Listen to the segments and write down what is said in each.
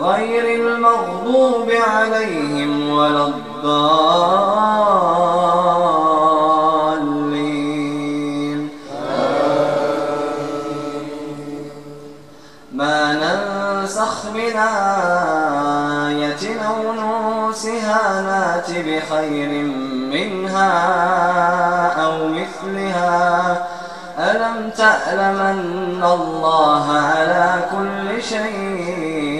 غير المغضوب عليهم ولا الضالين. ما ننسخ من آية أو ننسها نات بخير منها أو مثلها. ألم تعلم أن الله على كل شيء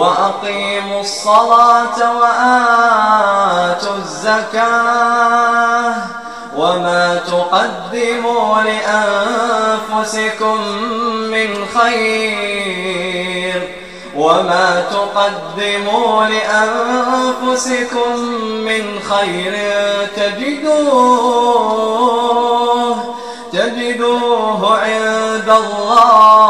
وأقيموا الصلاة وآتوا الزكاة وما تقدموا لأنفسكم من خير وما تقدموا لأنفسكم من خير تجدوه تجدوه عند الله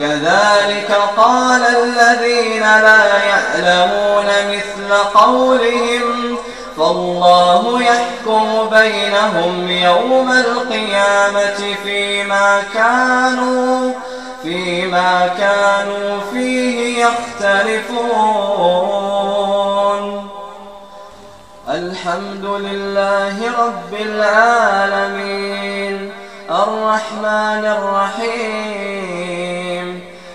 كذلك قال الذين لا يعلمون مثل قولهم فالله يحكم بينهم يوم القيامة فيما كانوا فيما كانوا فيه يختلفون. الحمد لله رب العالمين. الرحمن الرحيم.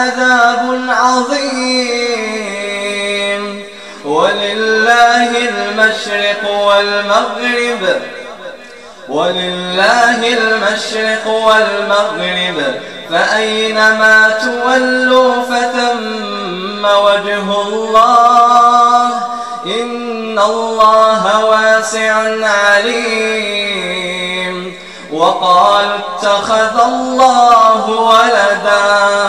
عذاب عظيم. ولله المشرق والمغرب. ولله المشرق والمغرب. فأينما تولوا فتم وجه الله. إن الله واسع عليم. وقالوا اتخذ الله ولدا.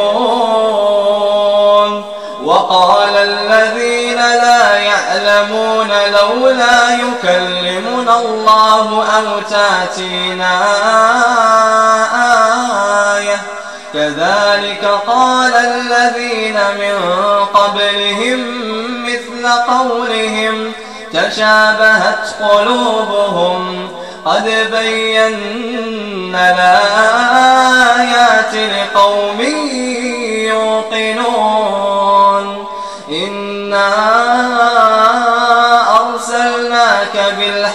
لولا يكلمنا الله أو تأتينا آية. كذلك قال الذين من قبلهم مثل قولهم تشابهت قلوبهم. قد بينا الآيات لقوم يوقنون.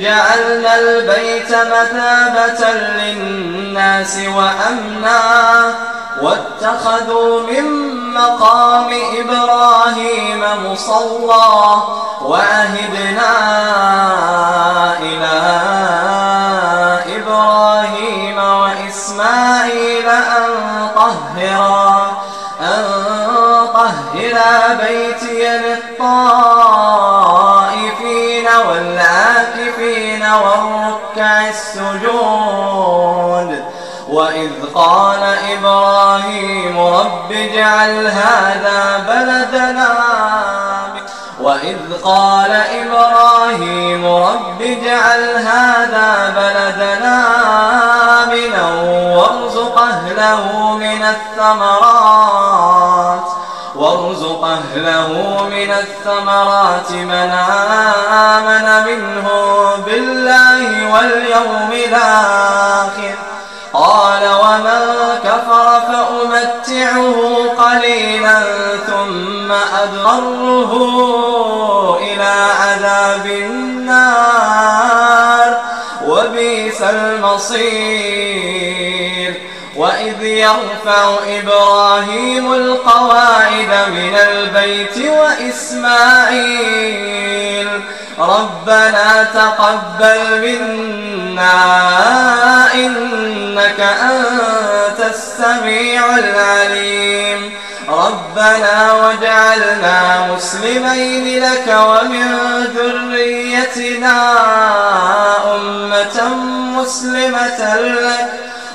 جعلنا البيت مثابة للناس وأمنا واتخذوا من مقام إبراهيم مصلى وعهدنا إلى إبراهيم وإسماعيل أن طهرا أن طهرا بيتي للطائفين السجود. وإذ قال إبراهيم رب اجعل هذا بلدنا. وإذ قال إبراهيم رب اجعل هذا بلدنا آمنا وارزق أهله من الثمرات. وارزق أهله من الثمرات من آمن منه بالله واليوم الآخر. قال ومن كفر فأمتعه قليلا ثم أضره إلى عذاب النار. وبئس المصير. وإذ يرفع إبراهيم القواعد من البيت وإسماعيل ربنا تقبل منا إنك أنت السميع العليم. ربنا واجعلنا مسلمين لك ومن ذريتنا أمة مسلمة لك.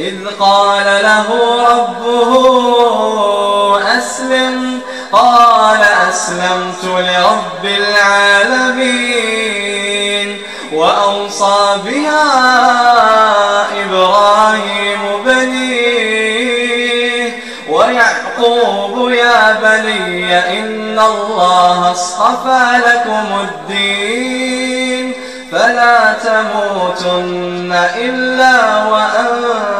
إذ قال له ربه أسلم قال أسلمت لرب العالمين وأوصى بها إبراهيم بنيه ويعقوب يا بني إن الله اصطفى لكم الدين فلا تموتن إلا وأنتم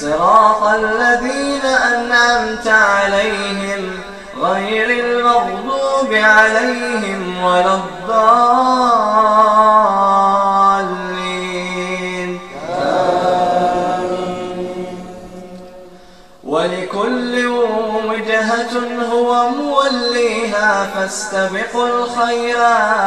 صراط الذين أنعمت عليهم غير المغضوب عليهم ولا الضالين. ولكل وجهة هو موليها فاستبقوا الخيرات.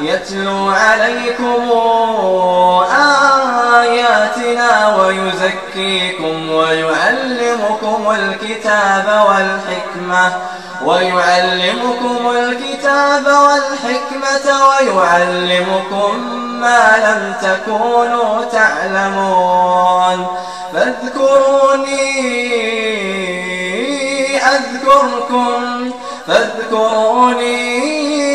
يتلو عليكم آياتنا ويزكيكم ويعلمكم الكتاب والحكمة ويعلمكم الكتاب والحكمة ويعلمكم ما لم تكونوا تعلمون فاذكروني أذكركم فاذكروني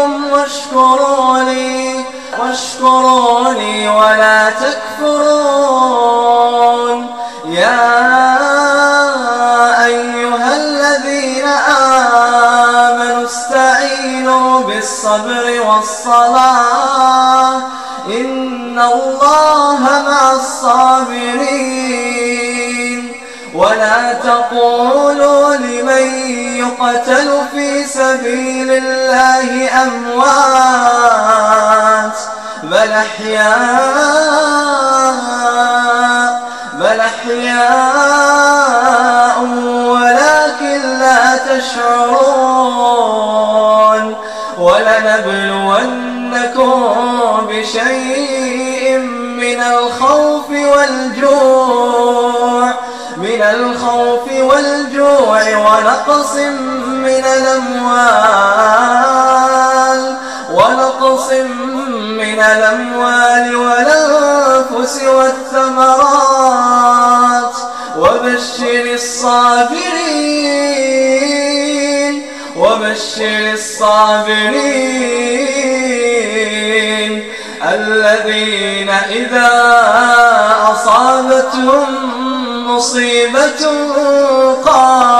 أذكركم واشكروني واشكروني ولا تكفرون. يا أيها الذين آمنوا استعينوا بالصبر والصلاة. إن الله مع الصابرين. ولا تقولوا لمن يقتل في سبيل الله أموات بل أحياء بل أحياء ولكن لا تشعرون من الأموال والأنفس والثمرات وبشر الصابرين وبشر الصابرين الذين إذا أصابتهم مصيبة قالوا